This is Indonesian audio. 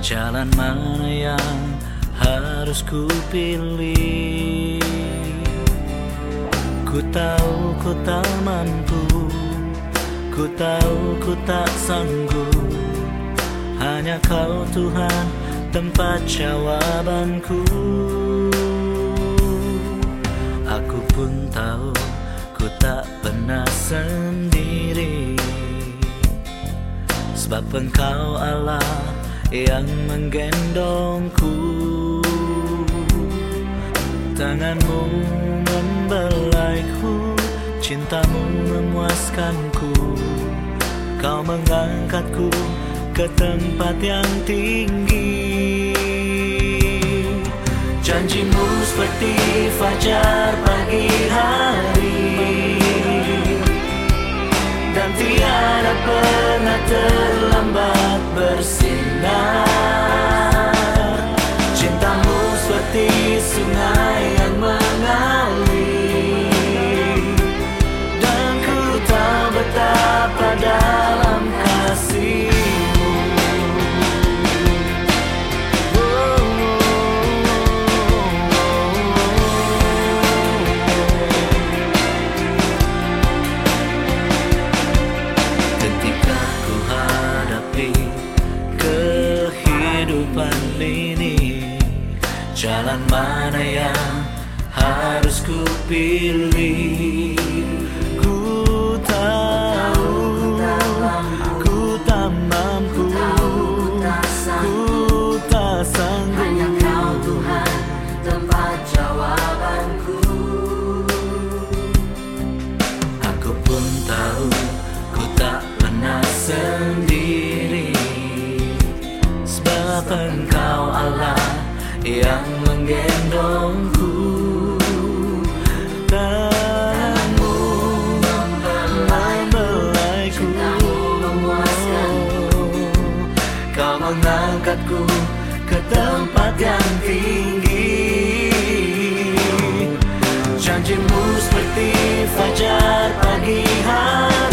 Jalan mana yang harus ku pilih? Ku tahu ku tak mampu Ku tahu ku tak sanggup. Hanya kau Tuhan tempat jawabanku. Aku pun tahu ku tak pernah sendiri. Sebab engkau Allah yang menggendongku. Tanganmu membelaiku Cintamu memuaskanku. Kau mengangkatku ke tempat yang tinggi. Janjimu seperti fajar pagi hari. Dan tiada pernah Jalan mana yang harus ku pilih ke tempat yang tinggi. Janjimu seperti fajar pagi hari.